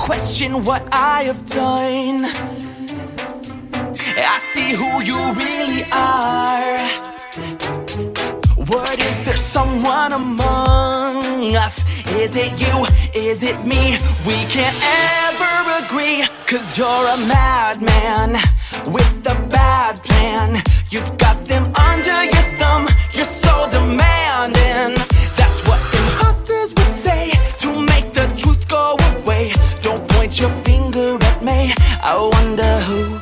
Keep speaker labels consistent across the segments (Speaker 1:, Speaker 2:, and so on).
Speaker 1: question what I have done. I see who you really are. What is there someone among us? Is it you? Is it me? We can't ever agree. Cause you're a madman with a bad plan. You've got your finger at me. I wonder who.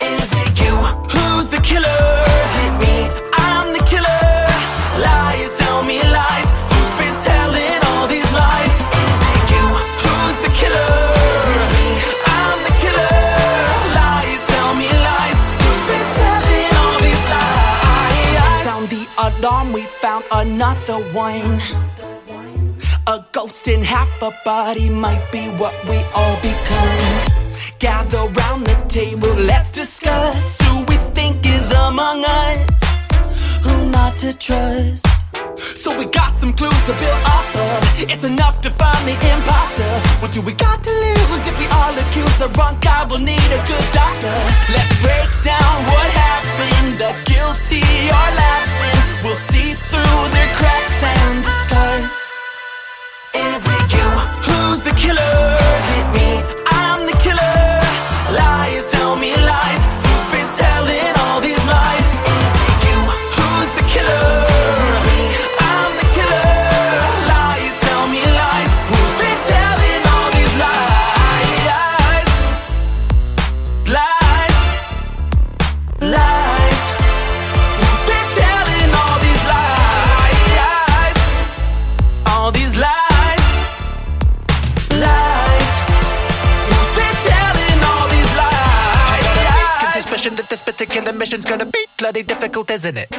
Speaker 1: Is it you? Who's the killer? Is it me? I'm the killer. Lies, tell me lies. Who's been telling all these lies? Is it you? Who's the killer? Is it me? I'm the killer. Lies, tell me lies. Who's been telling all these lies? Sound the alarm, we found another one. A ghost in half a body might be what we all become. Gather round the table, let's discuss who we think is among us, who not to trust. So we got some clues to build off of. It's enough to find the imposter. What do we got to lose if we all accuse the wrong guy? We'll need a good doctor. Let's
Speaker 2: mission's gonna be bloody difficult, isn't it?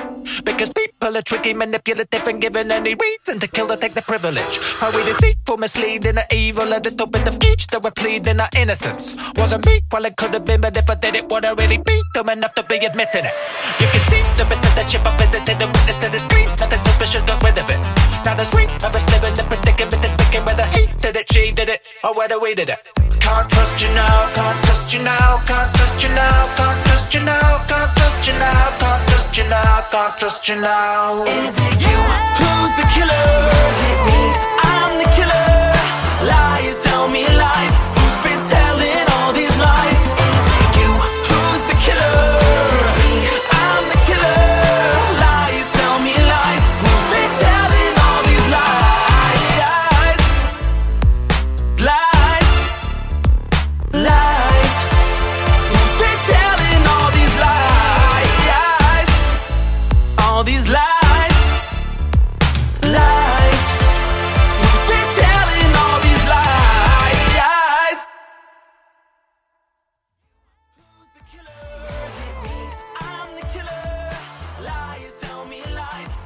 Speaker 2: Because people are tricky, manipulative, and given any reason to kill or take the privilege. Are we deceitful, misleading, or evil? A little bit of each that we're pleading our innocence. Wasn't me, well, it could have been, but if I did it, would I really be dumb enough to be admitting it? You can see the bits of that ship I visited and witness to this dream. Nothing suspicious, got rid of it. Now the sweet of us living the predicament is picking whether he did it, she did it, or whether we did it. Can't trust you now, can't trust you now, can't can't trust you now.
Speaker 1: tell me lies